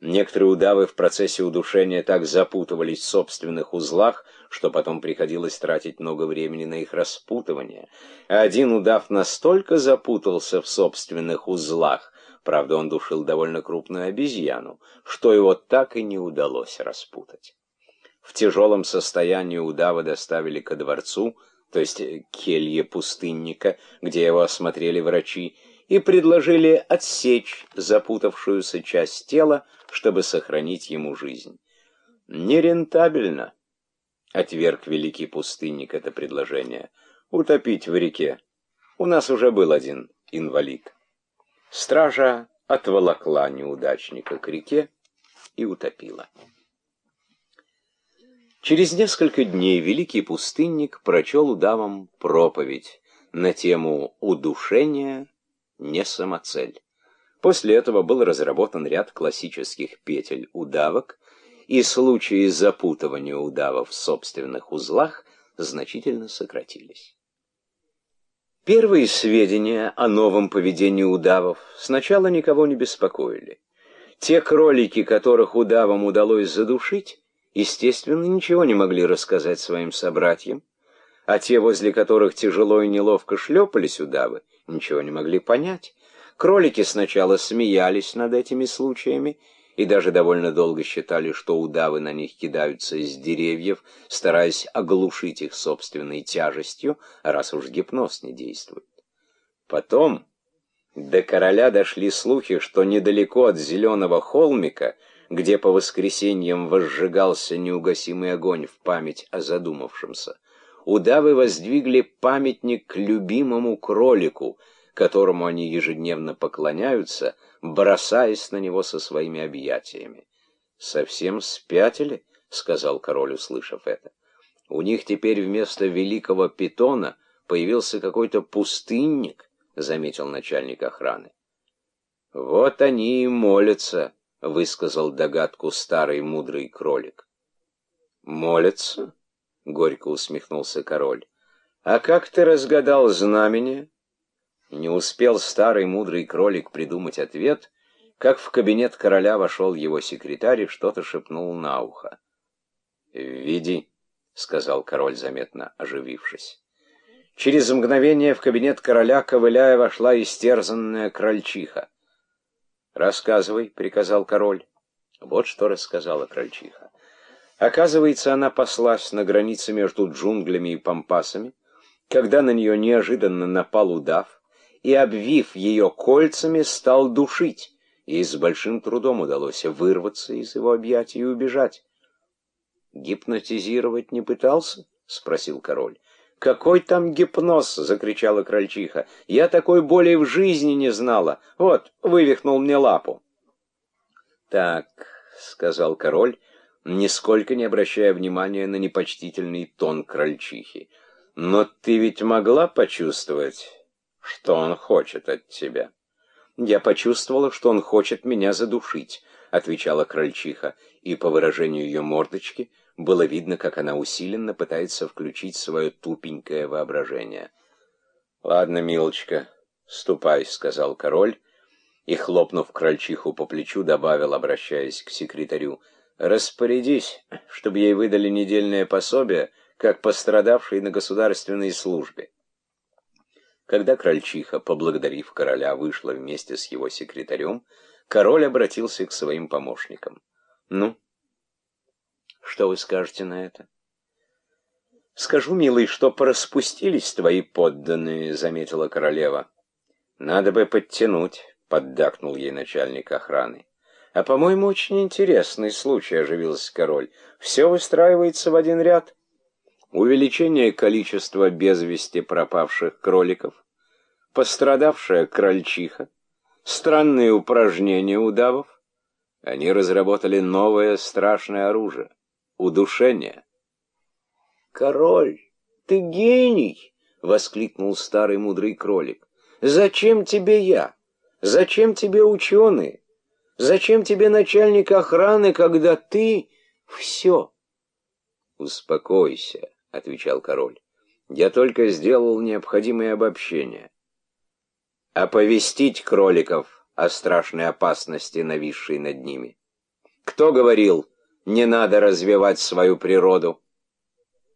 Некоторые удавы в процессе удушения так запутывались в собственных узлах, что потом приходилось тратить много времени на их распутывание. Один удав настолько запутался в собственных узлах, правда, он душил довольно крупную обезьяну, что его так и не удалось распутать. В тяжелом состоянии удава доставили ко дворцу, то есть келье пустынника, где его осмотрели врачи, и предложили отсечь запутавшуюся часть тела, чтобы сохранить ему жизнь. «Нерентабельно», — отверг великий пустынник это предложение, — «утопить в реке. У нас уже был один инвалид». Стража отволокла неудачника к реке и утопила. Через несколько дней великий пустынник прочел удавам проповедь на тему удушения не самоцель. После этого был разработан ряд классических петель удавок, и случаи запутывания удавов в собственных узлах значительно сократились. Первые сведения о новом поведении удавов сначала никого не беспокоили. Те кролики, которых удавам удалось задушить, естественно, ничего не могли рассказать своим собратьям, а те, возле которых тяжело и неловко шлепались удавы, ничего не могли понять. Кролики сначала смеялись над этими случаями и даже довольно долго считали, что удавы на них кидаются из деревьев, стараясь оглушить их собственной тяжестью, раз уж гипноз не действует. Потом до короля дошли слухи, что недалеко от зеленого холмика, где по воскресеньям возжигался неугасимый огонь в память о задумавшемся, удавы воздвигли памятник любимому кролику, которому они ежедневно поклоняются, бросаясь на него со своими объятиями. «Совсем спятили?» — сказал король, услышав это. «У них теперь вместо великого питона появился какой-то пустынник», — заметил начальник охраны. «Вот они и молятся», — высказал догадку старый мудрый кролик. «Молятся?» — горько усмехнулся король. «А как ты разгадал знамение?» Не успел старый мудрый кролик придумать ответ, как в кабинет короля вошел его секретарь и что-то шепнул на ухо. «Веди», — сказал король, заметно оживившись. Через мгновение в кабинет короля, ковыляя, вошла истерзанная крольчиха. «Рассказывай», — приказал король. Вот что рассказала крольчиха. Оказывается, она паслась на границе между джунглями и пампасами, когда на нее неожиданно напал удав, и, обвив ее кольцами, стал душить. Ей с большим трудом удалось вырваться из его объятий и убежать. «Гипнотизировать не пытался?» — спросил король. «Какой там гипноз?» — закричала крольчиха. «Я такой боли в жизни не знала. Вот, вывихнул мне лапу». «Так», — сказал король, нисколько не обращая внимания на непочтительный тон крольчихи. «Но ты ведь могла почувствовать, что он хочет от тебя?» «Я почувствовала, что он хочет меня задушить», — отвечала крольчиха, и по выражению ее мордочки было видно, как она усиленно пытается включить свое тупенькое воображение. «Ладно, милочка, ступай», — сказал король, и, хлопнув крольчиху по плечу, добавил, обращаясь к секретарю, — Распорядись, чтобы ей выдали недельное пособие, как пострадавшей на государственной службе. Когда крольчиха, поблагодарив короля, вышла вместе с его секретарем, король обратился к своим помощникам. «Ну, что вы скажете на это?» «Скажу, милый, что пораспустились твои подданные», — заметила королева. «Надо бы подтянуть», — поддакнул ей начальник охраны. «А, по-моему, очень интересный случай», — оживился король. «Все выстраивается в один ряд. Увеличение количества без вести пропавших кроликов, пострадавшая крольчиха, странные упражнения удавов. Они разработали новое страшное оружие — удушение». «Король, ты гений!» — воскликнул старый мудрый кролик. «Зачем тебе я? Зачем тебе ученые?» Зачем тебе начальник охраны, когда ты все? Успокойся, отвечал король. Я только сделал необходимое обобщение. Оповестить кроликов о страшной опасности, нависшей над ними. Кто говорил, не надо развивать свою природу?